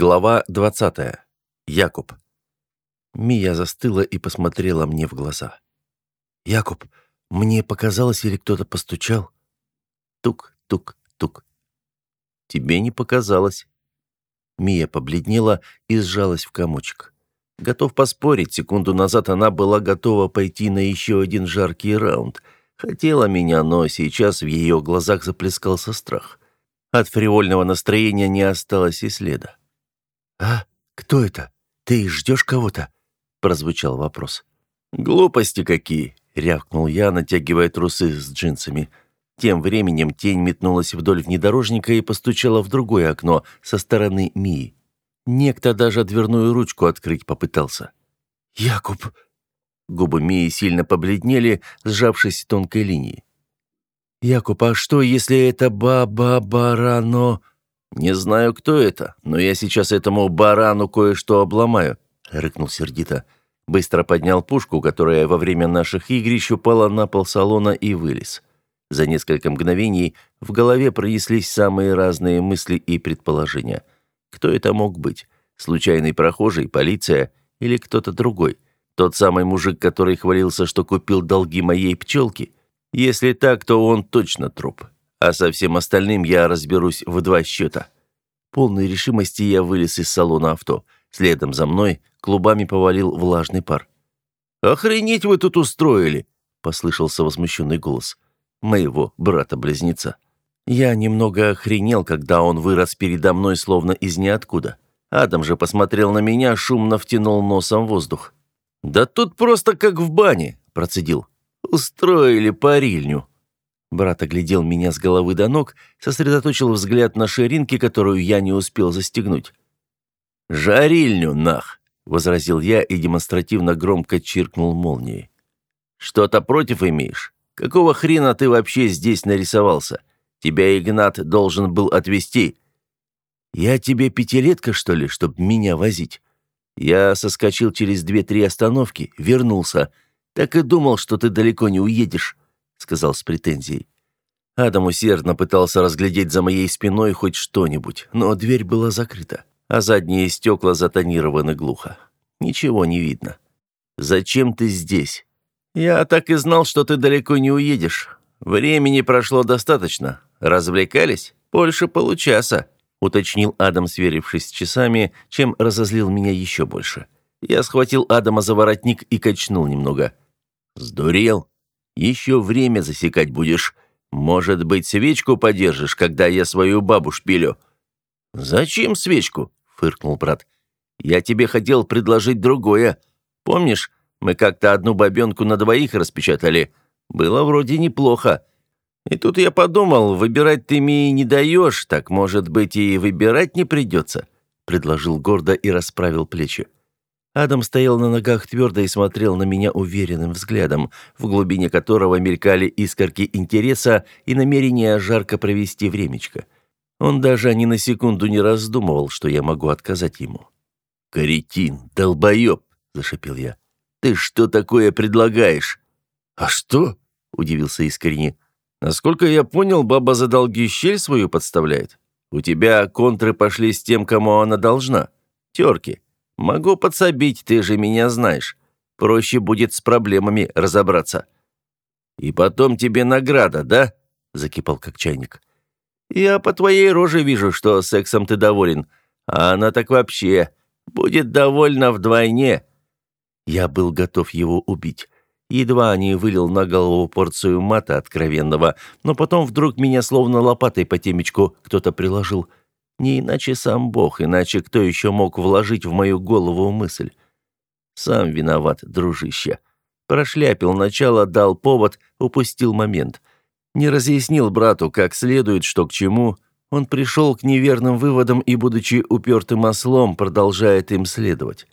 Глава 20. Якуб. Мия застыла и посмотрела мне в глаза. «Якуб, мне показалось, или кто-то постучал?» Тук-тук-тук. «Тебе не показалось». Мия побледнела и сжалась в комочек. Готов поспорить, секунду назад она была готова пойти на еще один жаркий раунд. Хотела меня, но сейчас в ее глазах заплескался страх. От фривольного настроения не осталось и следа. «А? Кто это? Ты ждешь кого-то?» — прозвучал вопрос. «Глупости какие!» — рявкнул я, натягивая трусы с джинсами. Тем временем тень метнулась вдоль внедорожника и постучала в другое окно со стороны Мии. Некто даже дверную ручку открыть попытался. «Якуб!» Губы Мии сильно побледнели, сжавшись тонкой линией. «Якуб, а что, если это баба-барано?» «Не знаю, кто это, но я сейчас этому барану кое-что обломаю», — рыкнул сердито. Быстро поднял пушку, которая во время наших игрищ упала на пол салона и вылез. За несколько мгновений в голове пронеслись самые разные мысли и предположения. Кто это мог быть? Случайный прохожий, полиция или кто-то другой? Тот самый мужик, который хвалился, что купил долги моей пчелки? Если так, то он точно труп а со всем остальным я разберусь в два счета. Полной решимости я вылез из салона авто. Следом за мной клубами повалил влажный пар. «Охренеть вы тут устроили!» — послышался возмущенный голос моего брата-близнеца. Я немного охренел, когда он вырос передо мной словно из ниоткуда. Адам же посмотрел на меня, шумно втянул носом воздух. «Да тут просто как в бане», — процедил. «Устроили парильню». Брат оглядел меня с головы до ног, сосредоточил взгляд на ширинке, которую я не успел застегнуть. «Жарильню, нах!» — возразил я и демонстративно громко чиркнул молнией. «Что-то против имеешь? Какого хрена ты вообще здесь нарисовался? Тебя Игнат должен был отвезти». «Я тебе пятилетка, что ли, чтобы меня возить?» Я соскочил через две-три остановки, вернулся. Так и думал, что ты далеко не уедешь сказал с претензией. Адам усердно пытался разглядеть за моей спиной хоть что-нибудь, но дверь была закрыта, а задние стекла затонированы глухо. Ничего не видно. «Зачем ты здесь?» «Я так и знал, что ты далеко не уедешь. Времени прошло достаточно. Развлекались? Больше получаса», — уточнил Адам, сверившись с часами, чем разозлил меня еще больше. Я схватил Адама за воротник и качнул немного. «Сдурел? Еще время засекать будешь. Может быть, свечку подержишь, когда я свою бабу шпилю?» «Зачем свечку?» — фыркнул брат. «Я тебе хотел предложить другое. Помнишь, мы как-то одну бабенку на двоих распечатали? Было вроде неплохо. И тут я подумал, выбирать ты мне не даешь, так, может быть, и выбирать не придется», — предложил гордо и расправил плечи. Адам стоял на ногах твердо и смотрел на меня уверенным взглядом, в глубине которого мелькали искорки интереса и намерения жарко провести времечко. Он даже ни на секунду не раздумывал, что я могу отказать ему. «Каретин, долбоеб!» – зашипел я. «Ты что такое предлагаешь?» «А что?» – удивился искренне. «Насколько я понял, баба за долги щель свою подставляет. У тебя контры пошли с тем, кому она должна. Терки. Могу подсобить, ты же меня знаешь. Проще будет с проблемами разобраться. И потом тебе награда, да? Закипал как чайник. Я по твоей роже вижу, что сексом ты доволен. А она так вообще будет довольна вдвойне. Я был готов его убить. Едва не вылил на голову порцию мата откровенного, но потом вдруг меня словно лопатой по темечку кто-то приложил – не иначе сам Бог, иначе кто еще мог вложить в мою голову мысль? Сам виноват, дружище. Прошляпил начало, дал повод, упустил момент. Не разъяснил брату как следует, что к чему. Он пришел к неверным выводам и, будучи упертым ослом, продолжает им следовать.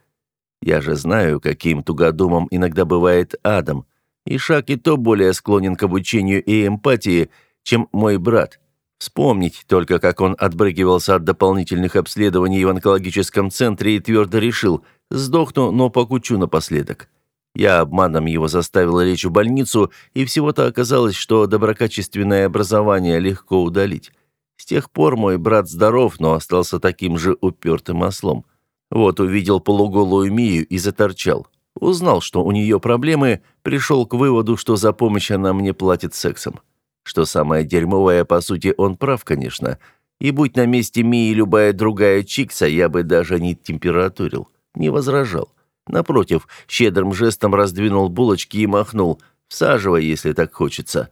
Я же знаю, каким тугодумом иногда бывает Адам, и шаг и то более склонен к обучению и эмпатии, чем мой брат. Вспомнить только, как он отбрыкивался от дополнительных обследований в онкологическом центре и твердо решил «сдохну, но покучу напоследок». Я обманом его заставил лечь в больницу, и всего-то оказалось, что доброкачественное образование легко удалить. С тех пор мой брат здоров, но остался таким же упертым ослом. Вот увидел полуголую Мию и заторчал. Узнал, что у нее проблемы, пришел к выводу, что за помощь она мне платит сексом. Что самое дерьмовое, по сути, он прав, конечно. И будь на месте Мии любая другая чикса, я бы даже не температурил, не возражал. Напротив, щедрым жестом раздвинул булочки и махнул. «Всаживай, если так хочется».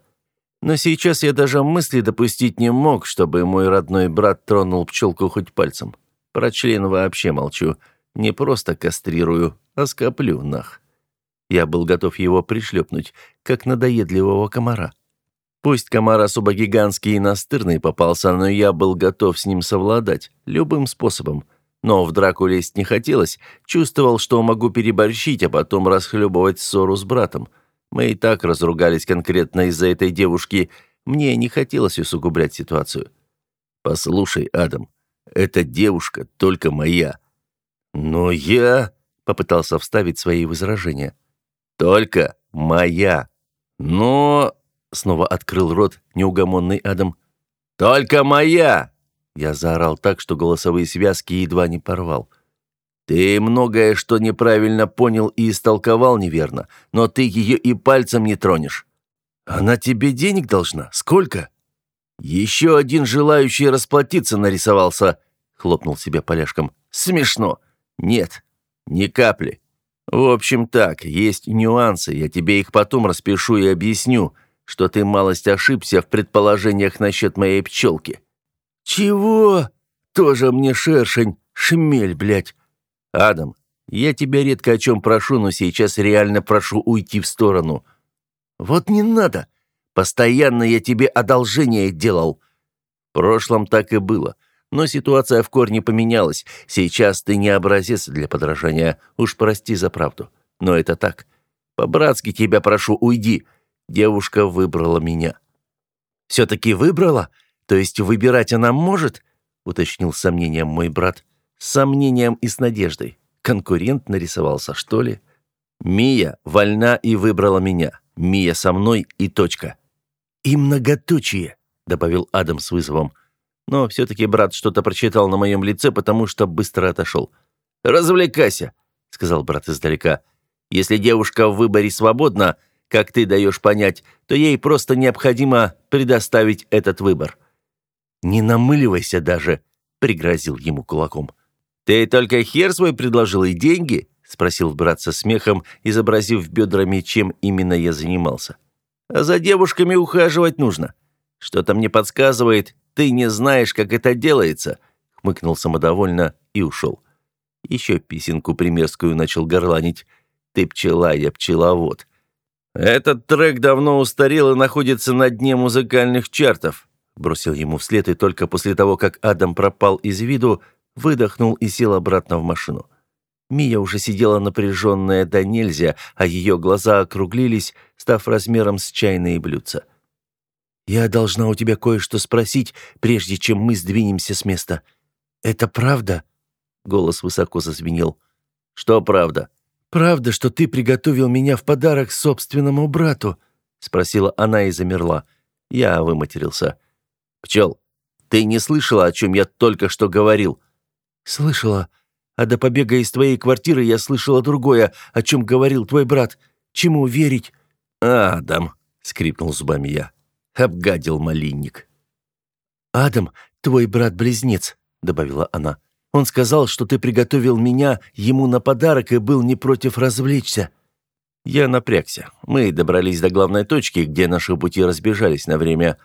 Но сейчас я даже мысли допустить не мог, чтобы мой родной брат тронул пчелку хоть пальцем. Про член вообще молчу. Не просто кастрирую, а скоплю нах. Я был готов его пришлепнуть, как надоедливого комара. Пусть комар особо гигантский и настырный попался, но я был готов с ним совладать, любым способом. Но в драку лезть не хотелось, чувствовал, что могу переборщить, а потом расхлебывать ссору с братом. Мы и так разругались конкретно из-за этой девушки, мне не хотелось усугублять ситуацию. «Послушай, Адам, эта девушка только моя», «Но я...» — попытался вставить свои возражения. «Только моя. Но...» — снова открыл рот неугомонный Адам. «Только моя!» Я заорал так, что голосовые связки едва не порвал. «Ты многое, что неправильно понял и истолковал неверно, но ты ее и пальцем не тронешь. Она тебе денег должна? Сколько?» «Еще один желающий расплатиться нарисовался», — хлопнул себя поляшком. «Смешно. Нет, ни капли. В общем так, есть нюансы, я тебе их потом распишу и объясню, что ты малость ошибся в предположениях насчет моей пчелки. Чего? Тоже мне шершень, шмель, блядь. Адам, я тебя редко о чем прошу, но сейчас реально прошу уйти в сторону. Вот не надо. Постоянно я тебе одолжение делал. В прошлом так и было. Но ситуация в корне поменялась. Сейчас ты не образец для подражания. Уж прости за правду. Но это так. По-братски тебя прошу, уйди. Девушка выбрала меня». «Все-таки выбрала? То есть выбирать она может?» уточнил с сомнением мой брат. С сомнением и с надеждой. Конкурент нарисовался, что ли? «Мия вольна и выбрала меня. Мия со мной и точка». «И многоточие», — добавил Адам с вызовом. Но все-таки брат что-то прочитал на моем лице, потому что быстро отошел. «Развлекайся», — сказал брат издалека. «Если девушка в выборе свободна, как ты даешь понять, то ей просто необходимо предоставить этот выбор». «Не намыливайся даже», — пригрозил ему кулаком. «Ты только хер свой предложил и деньги?» — спросил брат со смехом, изобразив бедрами, чем именно я занимался. «А за девушками ухаживать нужно. Что-то мне подсказывает, ты не знаешь, как это делается», — хмыкнул самодовольно и ушел. Еще песенку примерскую начал горланить. «Ты пчела, я пчеловод». «Этот трек давно устарел и находится на дне музыкальных чартов», бросил ему вслед, и только после того, как Адам пропал из виду, выдохнул и сел обратно в машину. Мия уже сидела напряженная до нельзя, а ее глаза округлились, став размером с чайные блюдца. «Я должна у тебя кое-что спросить, прежде чем мы сдвинемся с места. Это правда?» Голос высоко зазвенел. «Что правда?» «Правда, что ты приготовил меня в подарок собственному брату?» Спросила она и замерла. Я выматерился. «Пчел, ты не слышала, о чем я только что говорил?» «Слышала. А до побега из твоей квартиры я слышала другое, о чем говорил твой брат. Чему верить?» «Адам», — скрипнул зубами я обгадил малинник. «Адам, твой брат-близнец», — добавила она. «Он сказал, что ты приготовил меня ему на подарок и был не против развлечься». Я напрягся. Мы добрались до главной точки, где наши пути разбежались на время.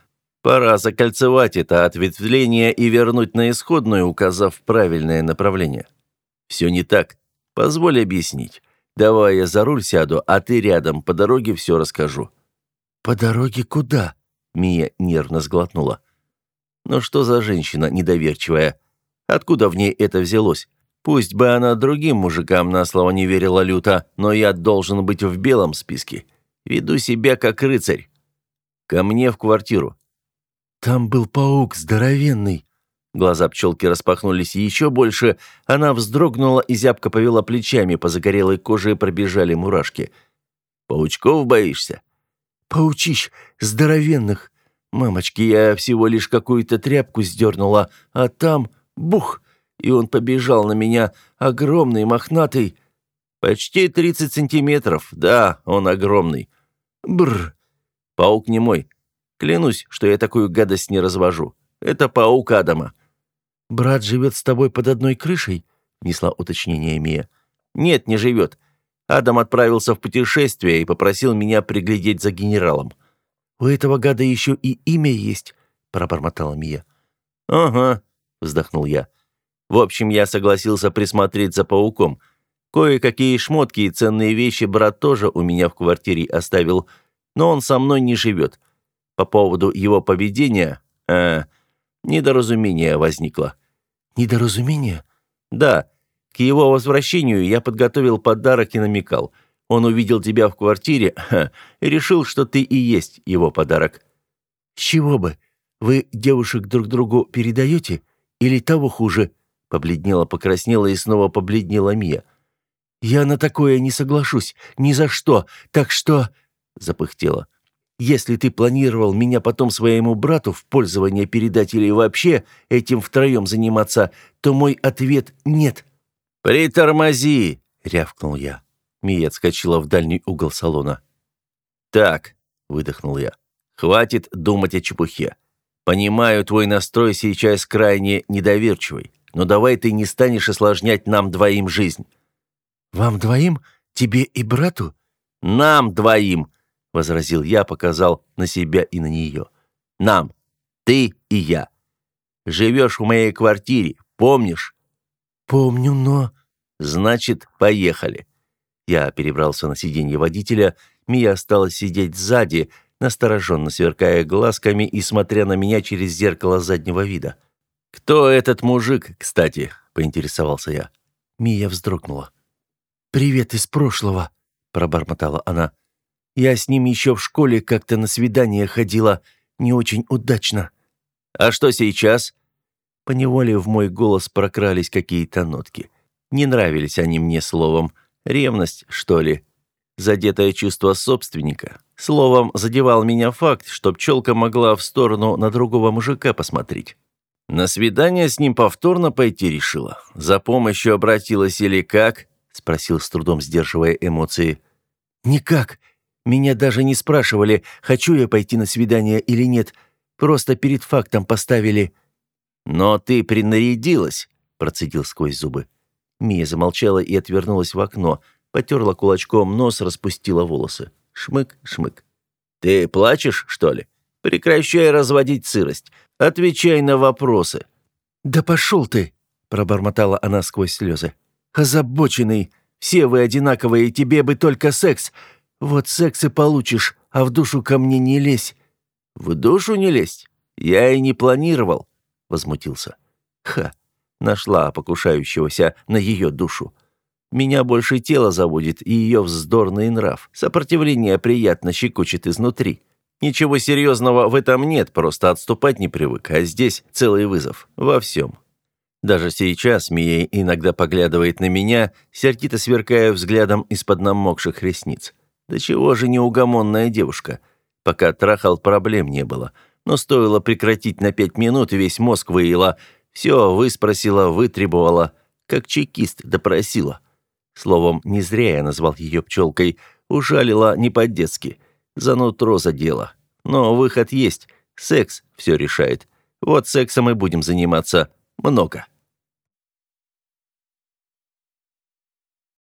Пора закольцевать это ответвление и вернуть на исходную, указав правильное направление. Все не так. Позволь объяснить. Давай я за руль сяду, а ты рядом, по дороге все расскажу». «По дороге куда?» Мия нервно сглотнула. «Ну что за женщина недоверчивая? Откуда в ней это взялось? Пусть бы она другим мужикам на слово не верила люто, но я должен быть в белом списке. Веду себя как рыцарь. Ко мне в квартиру». «Там был паук здоровенный». Глаза пчелки распахнулись еще больше, она вздрогнула и зябко повела плечами, по загорелой коже пробежали мурашки. «Паучков боишься?» Паучищ здоровенных. Мамочки, я всего лишь какую-то тряпку сдернула, а там — бух! И он побежал на меня, огромный, мохнатый. Почти 30 сантиметров, да, он огромный. Бр. Паук не мой. Клянусь, что я такую гадость не развожу. Это паук Адама. Брат живет с тобой под одной крышей? Несла уточнение Мия. Нет, не живет. Адам отправился в путешествие и попросил меня приглядеть за генералом. «У этого гада еще и имя есть», — пробормотала Мия. «Ага», — вздохнул я. «В общем, я согласился присмотреть за пауком. Кое-какие шмотки и ценные вещи брат тоже у меня в квартире оставил, но он со мной не живет. По поводу его поведения, э, недоразумение возникло». «Недоразумение?» «Да. К его возвращению я подготовил подарок и намекал. Он увидел тебя в квартире ха, и решил, что ты и есть его подарок». «С чего бы? Вы девушек друг другу передаете? Или того хуже?» Побледнела, покраснела и снова побледнела Мия. «Я на такое не соглашусь. Ни за что. Так что...» Запыхтела. «Если ты планировал меня потом своему брату в пользование передать или вообще этим втроем заниматься, то мой ответ — нет». «Притормози!» — рявкнул я. Мия отскочила в дальний угол салона. «Так», — выдохнул я, — «хватит думать о чепухе. Понимаю, твой настрой сейчас крайне недоверчивый, но давай ты не станешь осложнять нам двоим жизнь». «Вам двоим? Тебе и брату?» «Нам двоим», — возразил я, показал на себя и на нее. «Нам. Ты и я. Живешь в моей квартире, помнишь?» «Помню, но...» «Значит, поехали». Я перебрался на сиденье водителя, Мия осталась сидеть сзади, настороженно сверкая глазками и смотря на меня через зеркало заднего вида. «Кто этот мужик, кстати?» — поинтересовался я. Мия вздрогнула. «Привет из прошлого», — пробормотала она. «Я с ним еще в школе как-то на свидание ходила, не очень удачно». «А что сейчас?» Поневоле в мой голос прокрались какие-то нотки. Не нравились они мне словом. Ревность, что ли? Задетое чувство собственника. Словом, задевал меня факт, что пчелка могла в сторону на другого мужика посмотреть. На свидание с ним повторно пойти решила. За помощью обратилась или как? Спросил с трудом, сдерживая эмоции. Никак. Меня даже не спрашивали, хочу я пойти на свидание или нет. Просто перед фактом поставили. Но ты принарядилась, процедил сквозь зубы. Мия замолчала и отвернулась в окно, потерла кулачком нос, распустила волосы. Шмык, шмык. «Ты плачешь, что ли? Прекращай разводить сырость. Отвечай на вопросы». «Да пошел ты!» – пробормотала она сквозь слезы. «Озабоченный! Все вы одинаковые, тебе бы только секс. Вот секс и получишь, а в душу ко мне не лезь». «В душу не лезть? Я и не планировал», – возмутился. «Ха! Нашла покушающегося на ее душу. Меня больше тело заводит и ее вздорный нрав. Сопротивление приятно щекочет изнутри. Ничего серьезного в этом нет, просто отступать не привык, а здесь целый вызов. Во всем. Даже сейчас Мия иногда поглядывает на меня, сердито сверкая взглядом из-под намокших ресниц. Да чего же неугомонная девушка. Пока трахал, проблем не было. Но стоило прекратить на пять минут, весь мозг выела – все выспросила, вытребовала, как чекист допросила. Словом, не зря я назвал ее пчелкой, ужалила не по-детски. За нутро задела. Но выход есть. Секс все решает. Вот сексом и будем заниматься. Много.